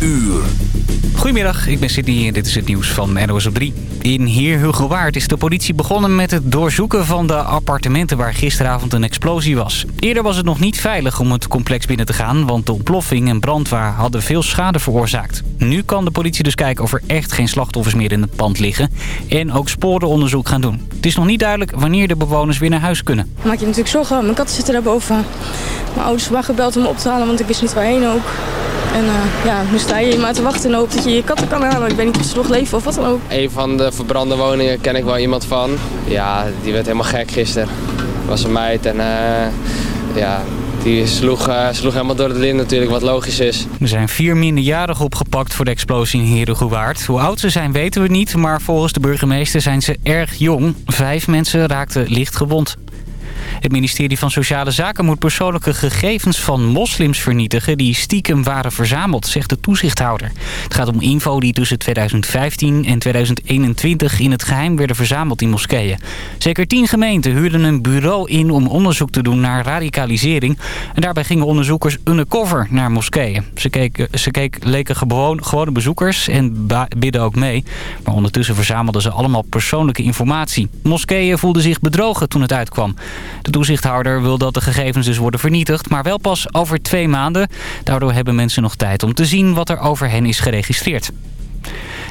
uur. Goedemiddag, ik ben Sidney en dit is het nieuws van NOS op 3. In Heer is de politie begonnen met het doorzoeken van de appartementen waar gisteravond een explosie was. Eerder was het nog niet veilig om het complex binnen te gaan, want de ontploffing en brandwaar hadden veel schade veroorzaakt. Nu kan de politie dus kijken of er echt geen slachtoffers meer in het pand liggen en ook sporenonderzoek gaan doen. Het is nog niet duidelijk wanneer de bewoners weer naar huis kunnen. maak je natuurlijk zorgen, mijn katten zitten daarboven. Mijn ouders waren gebeld om me op te halen, want ik wist niet waarheen ook. En uh, ja, nu sta je maar te wachten en hoop dat je je katten kan halen. Ik weet niet of ze nog leven of wat dan ook. Een van de verbrande woningen ken ik wel iemand van. Ja, die werd helemaal gek gisteren. was een meid en uh, ja, die sloeg, uh, sloeg helemaal door het lint natuurlijk, wat logisch is. Er zijn vier minderjarigen opgepakt voor de explosie in Herengewaard. Hoe oud ze zijn weten we niet, maar volgens de burgemeester zijn ze erg jong. Vijf mensen raakten licht gewond. Het ministerie van Sociale Zaken moet persoonlijke gegevens van moslims vernietigen... die stiekem waren verzameld, zegt de toezichthouder. Het gaat om info die tussen 2015 en 2021 in het geheim werden verzameld in moskeeën. Zeker tien gemeenten huurden een bureau in om onderzoek te doen naar radicalisering. En daarbij gingen onderzoekers undercover naar moskeeën. Ze, keken, ze keek, leken gewone bezoekers en bidden ook mee. Maar ondertussen verzamelden ze allemaal persoonlijke informatie. Moskeeën voelden zich bedrogen toen het uitkwam. Toezichthouder wil dat de gegevens dus worden vernietigd, maar wel pas over twee maanden. Daardoor hebben mensen nog tijd om te zien wat er over hen is geregistreerd.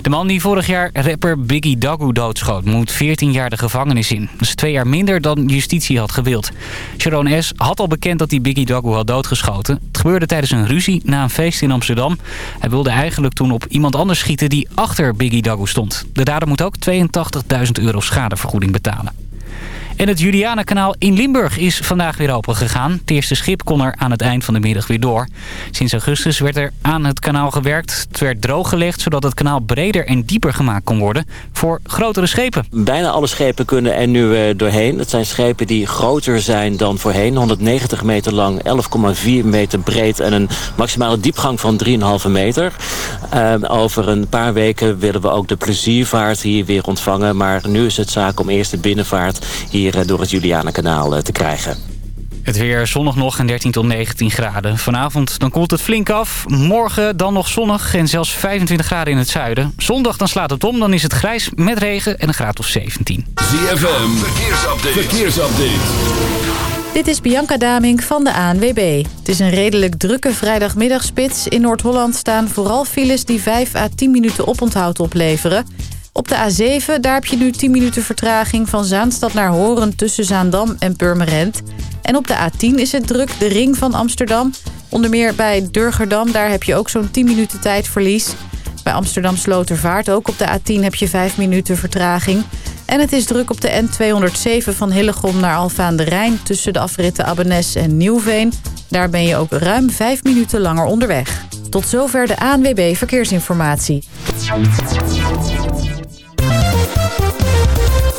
De man die vorig jaar rapper Biggie Dagu doodschoot... moet 14 jaar de gevangenis in. Dat is twee jaar minder dan justitie had gewild. Sharon S. had al bekend dat hij Biggie Dagu had doodgeschoten. Het gebeurde tijdens een ruzie na een feest in Amsterdam. Hij wilde eigenlijk toen op iemand anders schieten die achter Biggie Dagu stond. De dader moet ook 82.000 euro schadevergoeding betalen. En het Julianenkanaal in Limburg is vandaag weer open gegaan. Het eerste schip kon er aan het eind van de middag weer door. Sinds augustus werd er aan het kanaal gewerkt. Het werd drooggelegd zodat het kanaal breder en dieper gemaakt kon worden voor grotere schepen. Bijna alle schepen kunnen er nu uh, doorheen. Het zijn schepen die groter zijn dan voorheen. 190 meter lang, 11,4 meter breed en een maximale diepgang van 3,5 meter. Uh, over een paar weken willen we ook de pleziervaart hier weer ontvangen. Maar nu is het zaak om eerst de binnenvaart hier door het Julianenkanaal eh, te krijgen. Het weer zonnig nog en 13 tot 19 graden. Vanavond dan koelt het flink af. Morgen dan nog zonnig en zelfs 25 graden in het zuiden. Zondag dan slaat het om, dan is het grijs met regen en een graad of 17. ZFM, verkeersupdate. verkeersupdate. Dit is Bianca Damink van de ANWB. Het is een redelijk drukke vrijdagmiddagspits. In Noord-Holland staan vooral files die 5 à 10 minuten oponthoud opleveren. Op de A7, daar heb je nu 10 minuten vertraging van Zaanstad naar Horen tussen Zaandam en Purmerend. En op de A10 is het druk, de ring van Amsterdam. Onder meer bij Durgerdam, daar heb je ook zo'n 10 minuten tijdverlies. Bij Amsterdam Slotervaart ook op de A10 heb je 5 minuten vertraging. En het is druk op de N207 van Hillegom naar Alfa aan de Rijn... tussen de afritten Abbenes en Nieuwveen. Daar ben je ook ruim 5 minuten langer onderweg. Tot zover de ANWB Verkeersinformatie.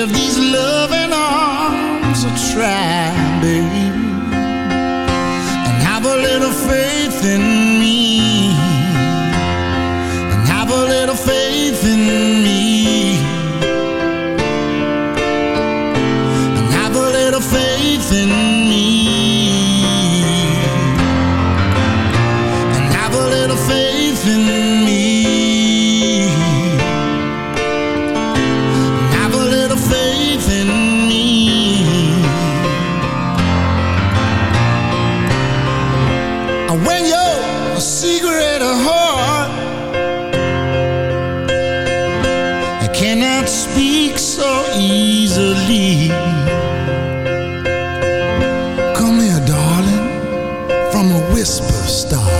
give these loving arms a try, baby. whisper star.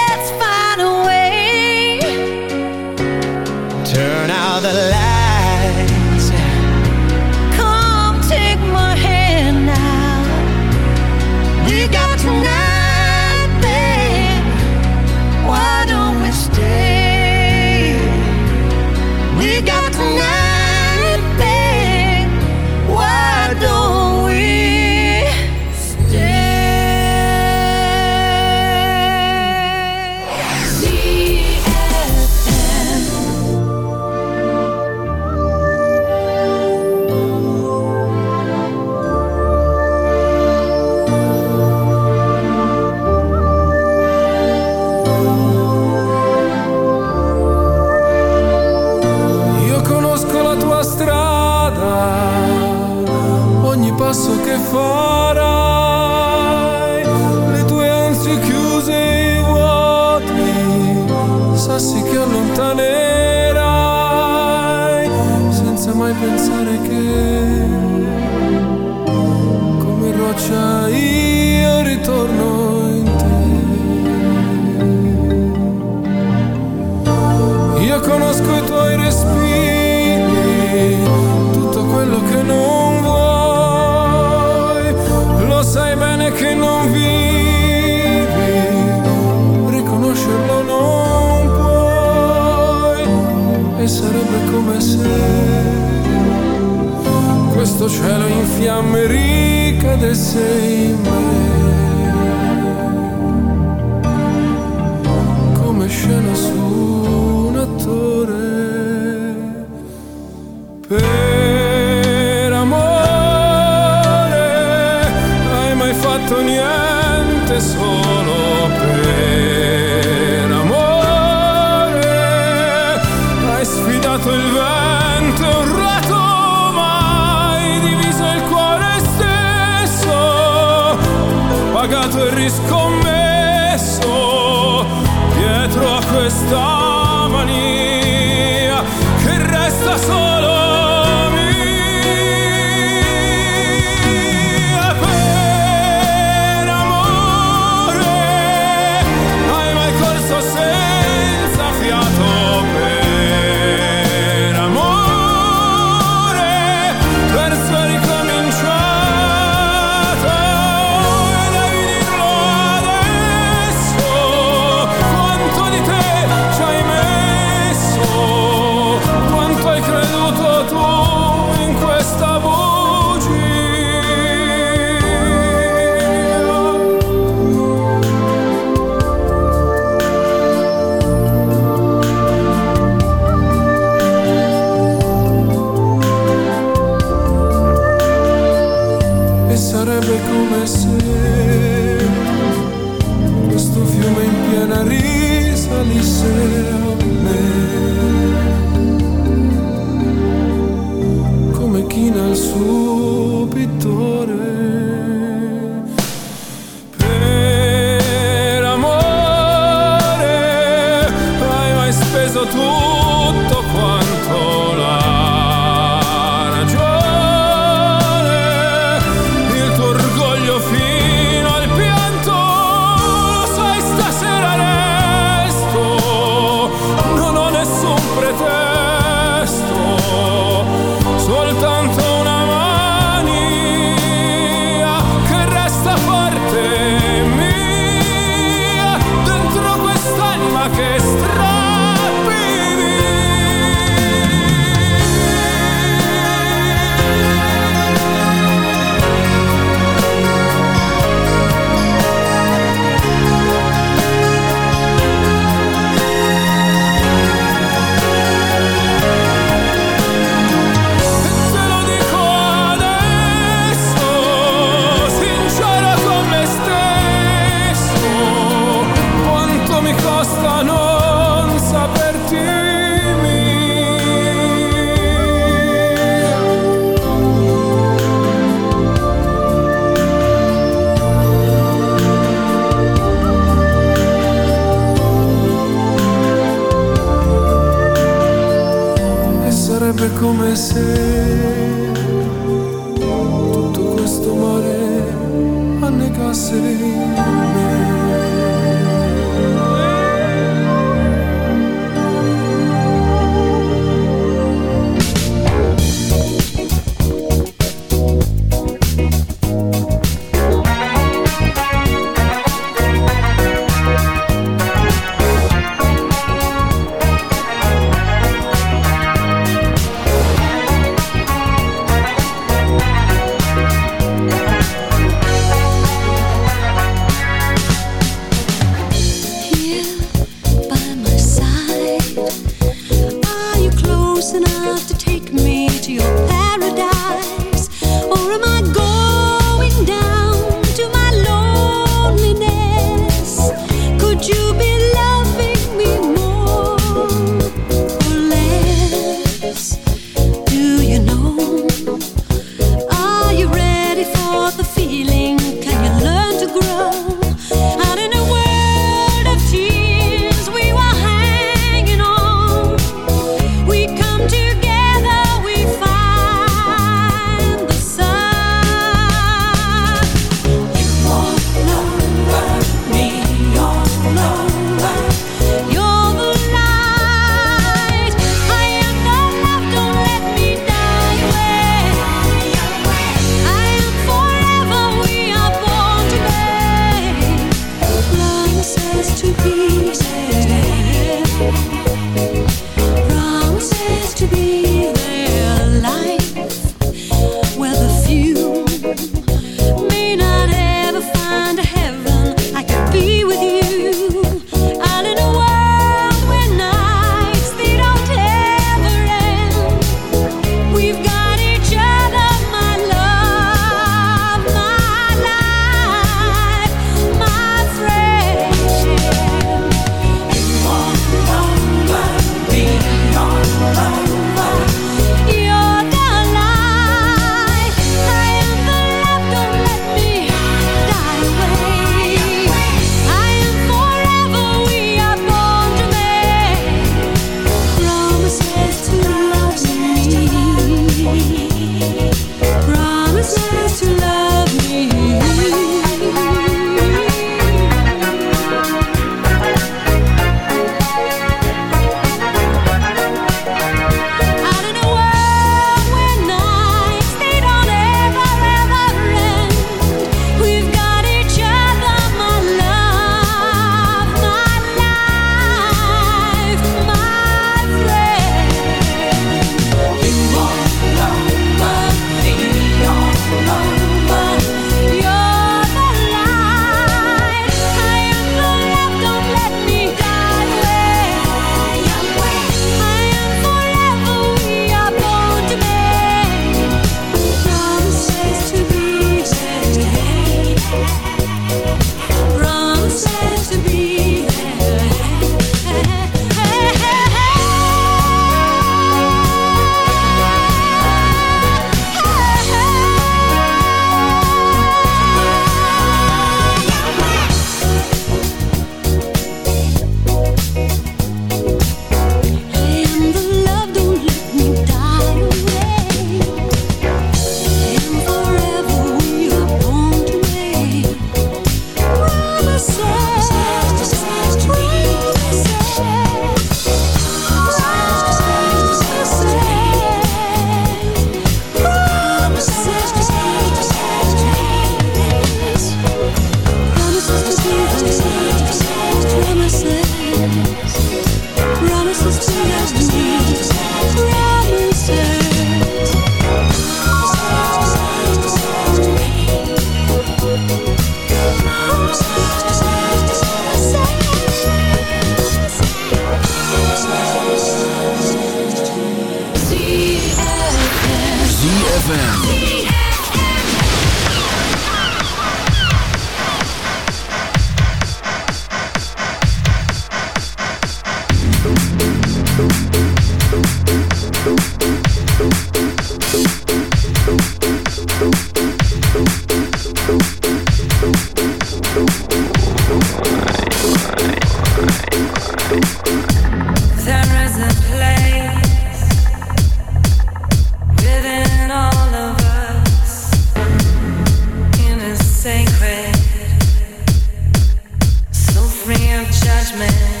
judgment.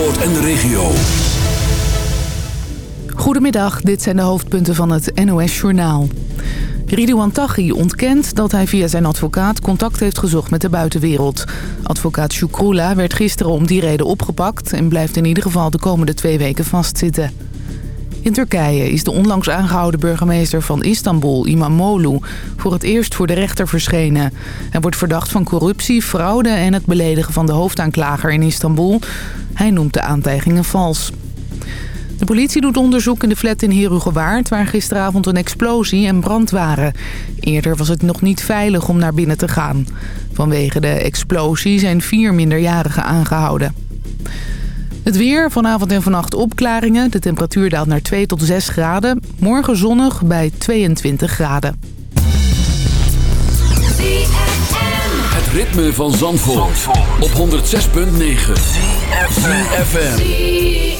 Zandvoort en de regio. Goedemiddag, dit zijn de hoofdpunten van het NOS-journaal. Ridouan Taghi ontkent dat hij via zijn advocaat contact heeft gezocht met de buitenwereld. Advocaat Shukrula werd gisteren om die reden opgepakt... en blijft in ieder geval de komende twee weken vastzitten. In Turkije is de onlangs aangehouden burgemeester van Istanbul, Imamoglu, voor het eerst voor de rechter verschenen. Hij wordt verdacht van corruptie, fraude en het beledigen van de hoofdaanklager in Istanbul. Hij noemt de aantijgingen vals. De politie doet onderzoek in de flat in Herugewaard... waar gisteravond een explosie en brand waren. Eerder was het nog niet veilig om naar binnen te gaan. Vanwege de explosie zijn vier minderjarigen aangehouden. Het weer, vanavond en vannacht opklaringen. De temperatuur daalt naar 2 tot 6 graden. Morgen zonnig bij 22 graden. Het ritme van Zandvoort, op 106.9. ZFM.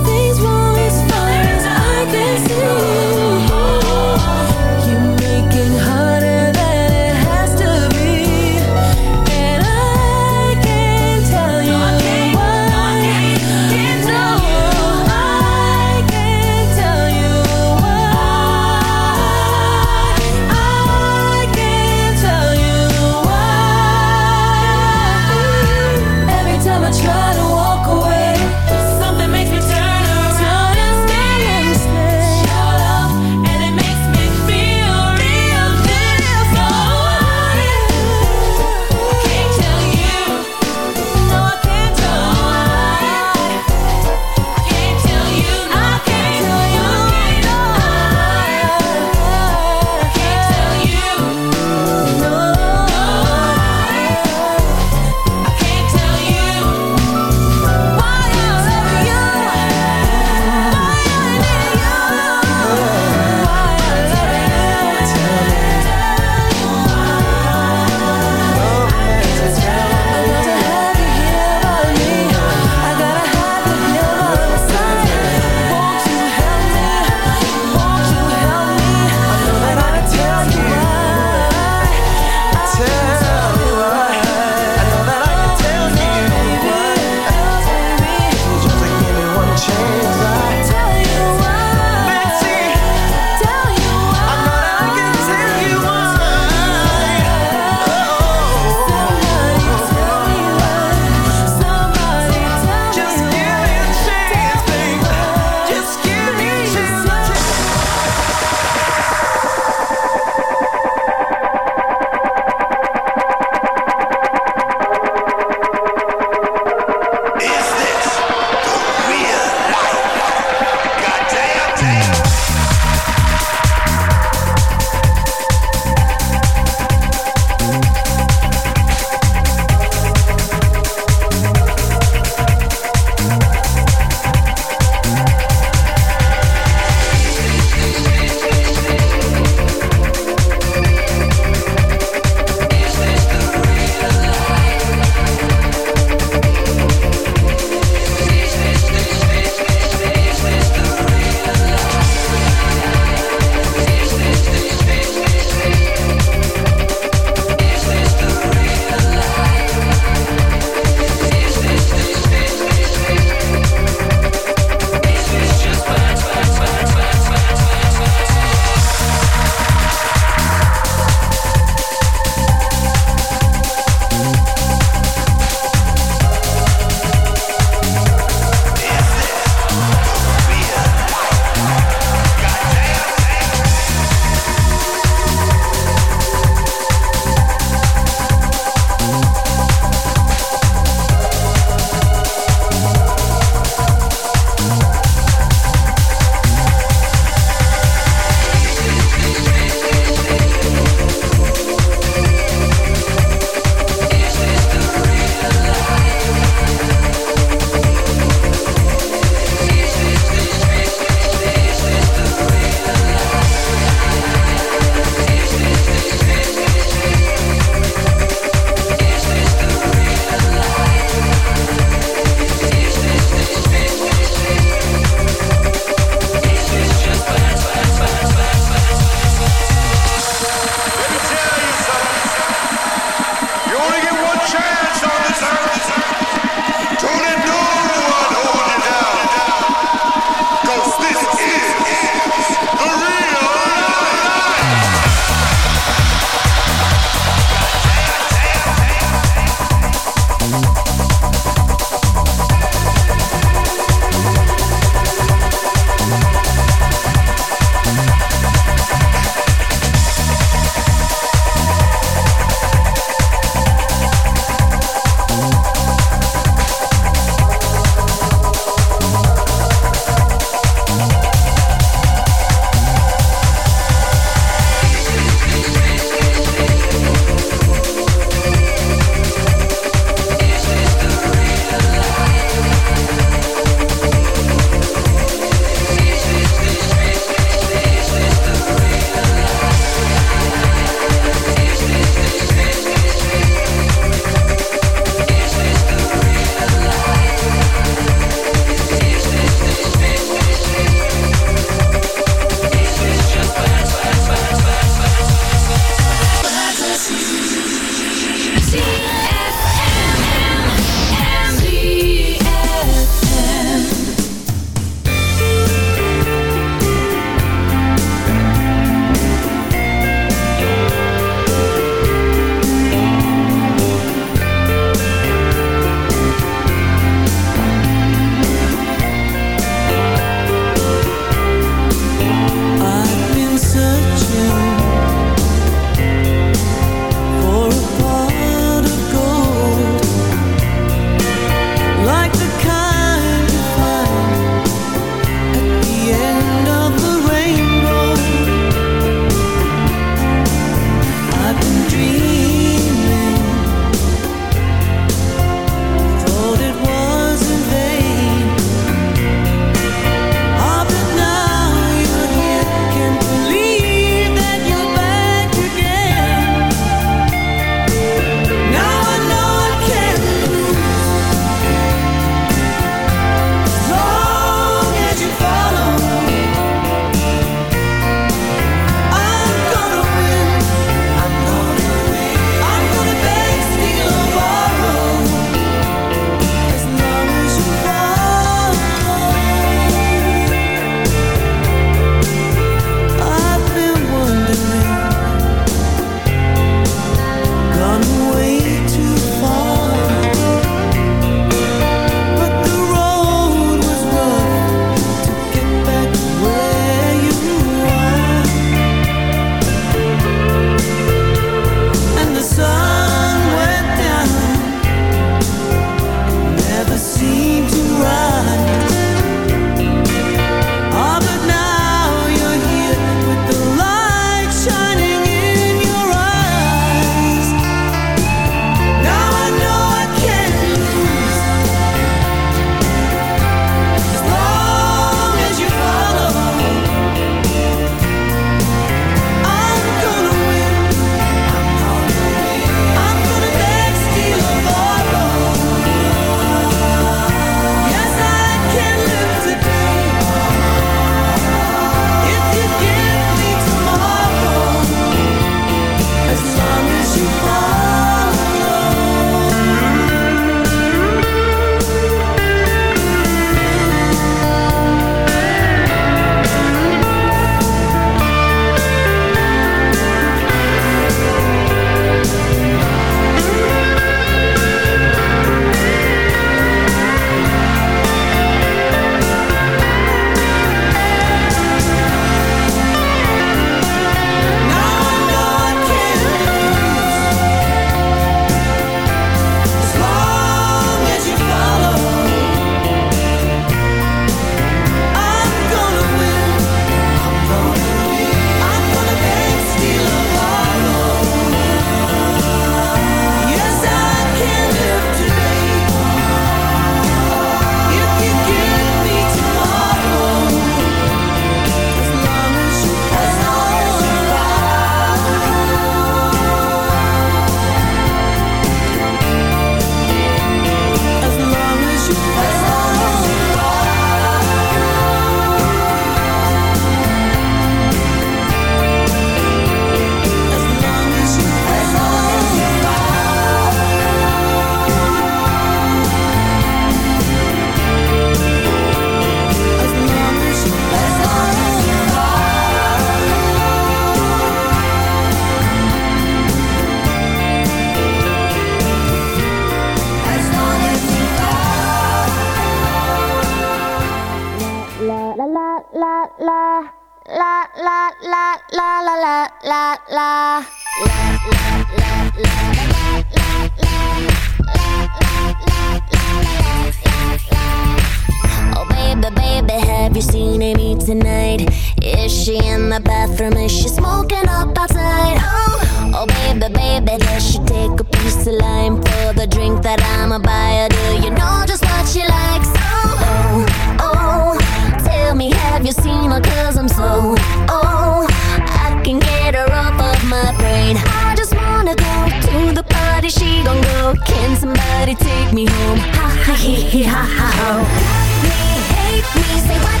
take me home. Ha ha he he ha ha ho. Love me, hate me, say what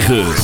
9.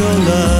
your love